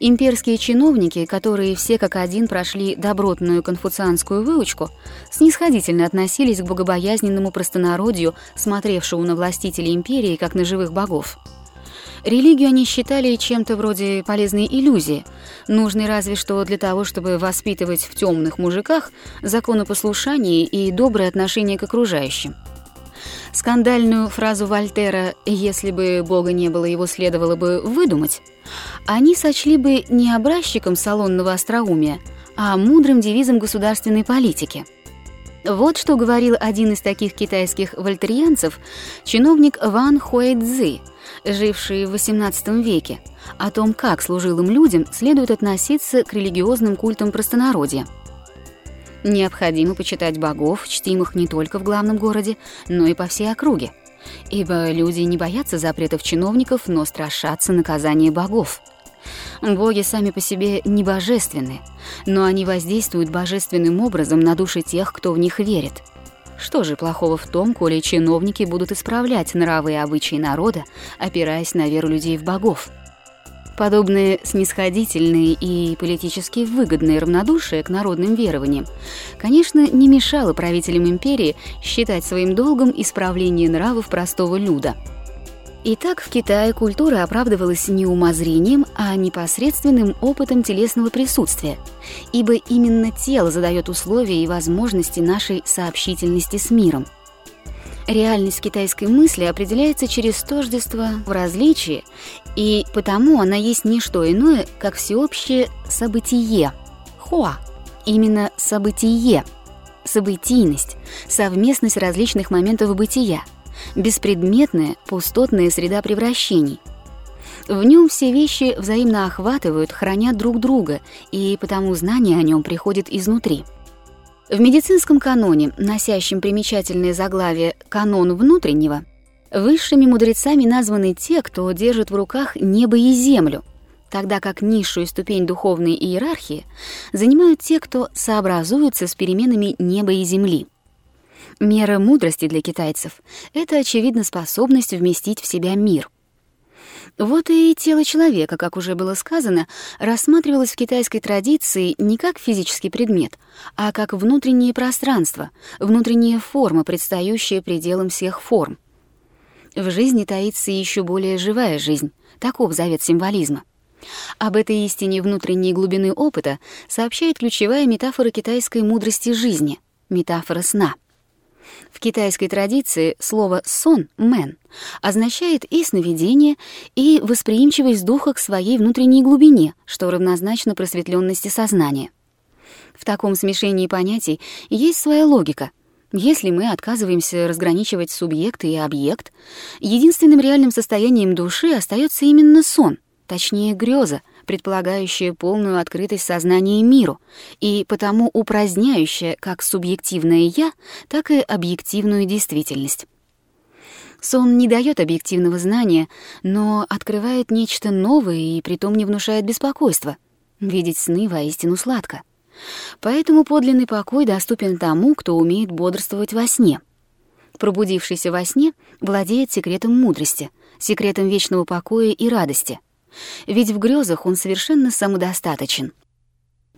Имперские чиновники, которые все как один прошли добротную конфуцианскую выучку, снисходительно относились к богобоязненному простонародью, смотревшему на властителей империи как на живых богов. Религию они считали чем-то вроде полезной иллюзии, нужной разве что для того, чтобы воспитывать в темных мужиках законопослушание и доброе отношение к окружающим. Скандальную фразу Вольтера «если бы Бога не было, его следовало бы выдумать» они сочли бы не образчиком салонного остроумия, а мудрым девизом государственной политики. Вот что говорил один из таких китайских вольтерианцев, чиновник Ван Хуэйцзы, живший в XVIII веке, о том, как служилым людям следует относиться к религиозным культам простонародья – Необходимо почитать богов, чтимых не только в главном городе, но и по всей округе. Ибо люди не боятся запретов чиновников, но страшатся наказания богов. Боги сами по себе не божественны, но они воздействуют божественным образом на души тех, кто в них верит. Что же плохого в том, коли чиновники будут исправлять нравы и обычаи народа, опираясь на веру людей в богов? Подобное снисходительное и политически выгодное равнодушие к народным верованиям, конечно, не мешало правителям империи считать своим долгом исправление нравов простого люда. Итак, в Китае культура оправдывалась не умозрением, а непосредственным опытом телесного присутствия, ибо именно тело задает условия и возможности нашей сообщительности с миром – Реальность китайской мысли определяется через тождество в различии, и потому она есть не что иное, как всеобщее событие – хуа, именно событие, событийность, совместность различных моментов бытия, беспредметная, пустотная среда превращений. В нем все вещи взаимно охватывают, хранят друг друга, и потому знание о нем приходит изнутри – в медицинском каноне, носящем примечательное заглавие «канон внутреннего», высшими мудрецами названы те, кто держит в руках небо и землю, тогда как низшую ступень духовной иерархии занимают те, кто сообразуется с переменами неба и земли. Мера мудрости для китайцев — это, очевидно, способность вместить в себя мир. Вот и тело человека, как уже было сказано, рассматривалось в китайской традиции не как физический предмет, а как внутреннее пространство, внутренняя форма, предстающая пределом всех форм. В жизни таится еще более живая жизнь, таков завет символизма. Об этой истине внутренней глубины опыта сообщает ключевая метафора китайской мудрости жизни — метафора сна — в китайской традиции слово «сон» — «мэн» означает и сновидение, и восприимчивость духа к своей внутренней глубине, что равнозначно просветленности сознания. В таком смешении понятий есть своя логика. Если мы отказываемся разграничивать субъект и объект, единственным реальным состоянием души остается именно сон, точнее греза — предполагающее полную открытость сознания миру и потому упраздняющее как субъективное «я», так и объективную действительность. Сон не дает объективного знания, но открывает нечто новое и притом не внушает беспокойства. Видеть сны воистину сладко. Поэтому подлинный покой доступен тому, кто умеет бодрствовать во сне. Пробудившийся во сне владеет секретом мудрости, секретом вечного покоя и радости — ведь в грезах он совершенно самодостаточен.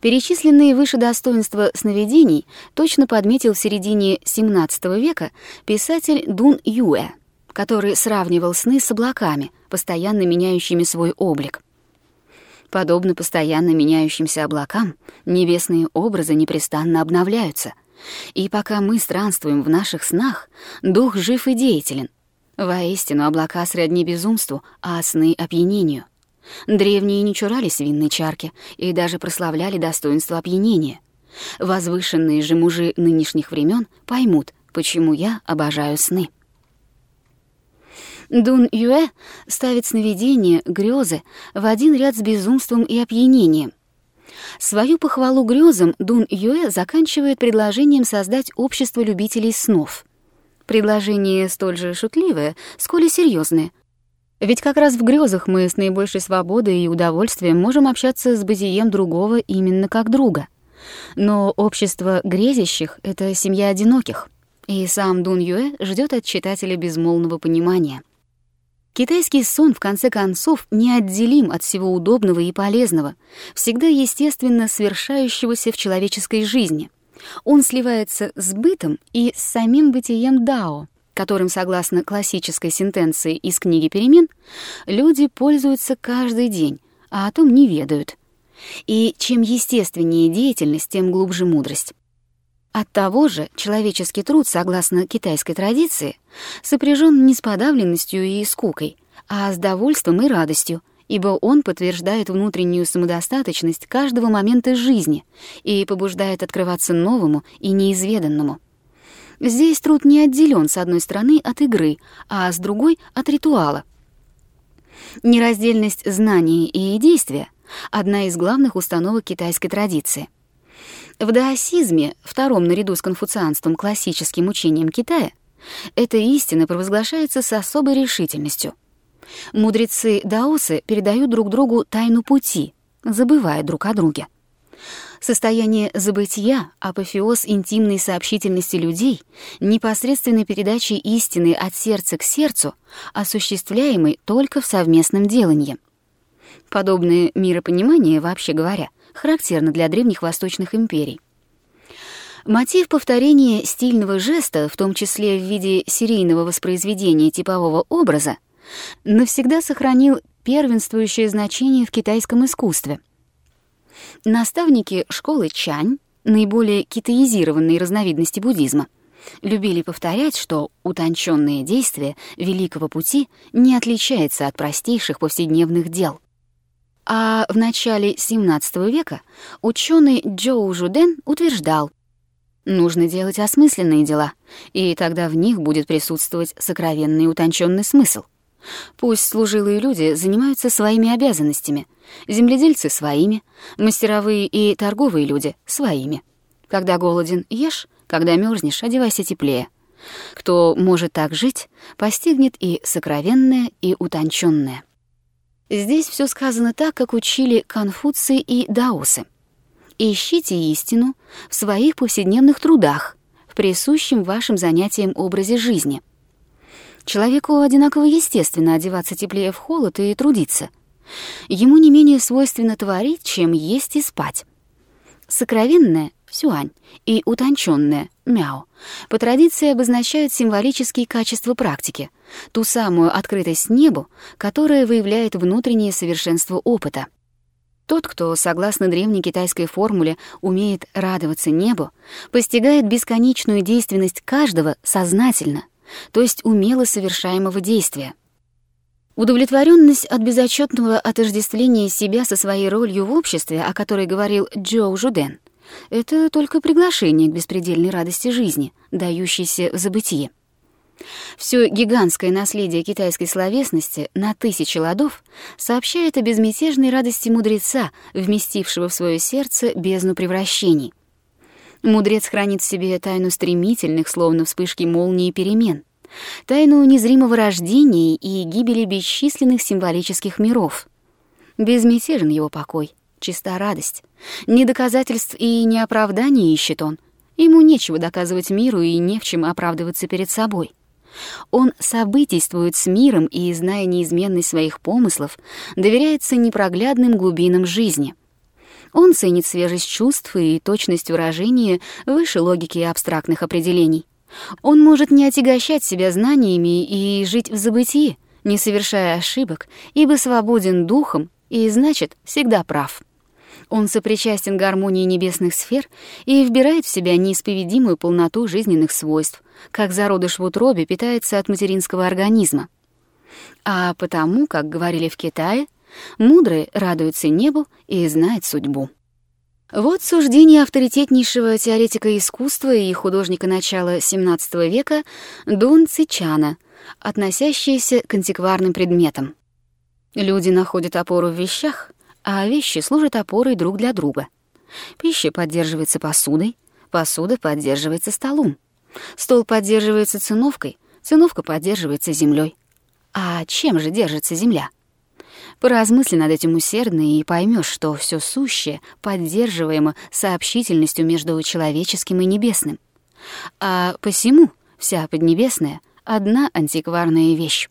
Перечисленные выше достоинства сновидений точно подметил в середине XVII века писатель Дун Юэ, который сравнивал сны с облаками, постоянно меняющими свой облик. Подобно постоянно меняющимся облакам, небесные образы непрестанно обновляются. И пока мы странствуем в наших снах, дух жив и деятелен. Воистину, облака сродни безумству, а сны — опьянению — Древние не чурались винной чарки и даже прославляли достоинство опьянения. Возвышенные же мужи нынешних времен поймут, почему я обожаю сны. Дун Юэ ставит сновидения, грезы в один ряд с безумством и опьянением. Свою похвалу грезам Дун Юэ заканчивает предложением создать общество любителей снов. Предложение столь же шутливое, сколь и серьезное — ведь как раз в грезах мы с наибольшей свободой и удовольствием можем общаться с бытием другого именно как друга. Но общество грезящих — это семья одиноких, и сам Дун Юэ ждет от читателя безмолвного понимания. Китайский сон, в конце концов, неотделим от всего удобного и полезного, всегда естественно свершающегося в человеческой жизни. Он сливается с бытом и с самим бытием Дао, которым, согласно классической сентенции из книги «Перемен», люди пользуются каждый день, а о том не ведают. И чем естественнее деятельность, тем глубже мудрость. От того же человеческий труд, согласно китайской традиции, сопряжен не с подавленностью и скукой, а с довольством и радостью, ибо он подтверждает внутреннюю самодостаточность каждого момента жизни и побуждает открываться новому и неизведанному. Здесь труд не отделен с одной стороны от игры, а с другой — от ритуала. Нераздельность знания и действия — одна из главных установок китайской традиции. В даосизме, втором наряду с конфуцианством классическим учением Китая, эта истина провозглашается с особой решительностью. Мудрецы даосы передают друг другу тайну пути, забывая друг о друге. Состояние забытия — апофеоз интимной сообщительности людей, непосредственной передачи истины от сердца к сердцу, осуществляемой только в совместном делании. Подобное миропонимание, вообще говоря, характерно для древних восточных империй. Мотив повторения стильного жеста, в том числе в виде серийного воспроизведения типового образа, навсегда сохранил первенствующее значение в китайском искусстве. Наставники школы Чань, наиболее китаизированной разновидности буддизма, любили повторять, что утонченное действие Великого Пути не отличается от простейших повседневных дел — а в начале XVII века ученый Джоу Жуден утверждал, нужно делать осмысленные дела, и тогда в них будет присутствовать сокровенный утонченный смысл. Пусть служилые люди занимаются своими обязанностями, земледельцы — своими, мастеровые и торговые люди — своими. Когда голоден — ешь, когда мерзнешь — одевайся теплее. Кто может так жить, постигнет и сокровенное, и утонченное. Здесь все сказано так, как учили конфуции и даосы. Ищите истину в своих повседневных трудах, в присущем вашим занятиям образе жизни. Человеку одинаково естественно одеваться теплее в холод и трудиться. Ему не менее свойственно творить, чем есть и спать. Сокровенное — сюань и утонченное — мяо по традиции обозначают символические качества практики, ту самую открытость небу, которая выявляет внутреннее совершенство опыта. Тот, кто, согласно древней китайской формуле, умеет радоваться небу, постигает бесконечную действенность каждого сознательно, то есть умело совершаемого действия. Удовлетворенность от безотчетного отождествления себя со своей ролью в обществе, о которой говорил Джоу Жуден, это только приглашение к беспредельной радости жизни, дающейся в забытие. Все гигантское наследие китайской словесности на тысячи ладов сообщает о безмятежной радости мудреца, вместившего в свое сердце бездну превращений. Мудрец хранит в себе тайну стремительных, словно вспышки молнии перемен, тайну незримого рождения и гибели бесчисленных символических миров. Безмятежен его покой, чиста радость. Ни доказательств и ни оправданий ищет он. Ему нечего доказывать миру и не в чем оправдываться перед собой. Он событийствует с миром и, зная неизменность своих помыслов, доверяется непроглядным глубинам жизни. Он ценит свежесть чувств и точность выражения выше логики абстрактных определений. Он может не отягощать себя знаниями и жить в забытии, не совершая ошибок, ибо свободен духом и, значит, всегда прав. Он сопричастен гармонии небесных сфер и вбирает в себя неисповедимую полноту жизненных свойств, как зародыш в утробе питается от материнского организма. А потому, как говорили в Китае, мудрый радуется небу и знает судьбу. Вот суждение авторитетнейшего теоретика искусства и художника начала XVII века Дун Цичана, относящееся к антикварным предметам. Люди находят опору в вещах, а вещи служат опорой друг для друга. Пища поддерживается посудой, посуда поддерживается столом. Стол поддерживается циновкой, циновка поддерживается землей. А чем же держится земля? Поразмысли над этим усердно и поймешь, что все сущее поддерживаемо сообщительностью между человеческим и небесным. А посему вся поднебесная — одна антикварная вещь.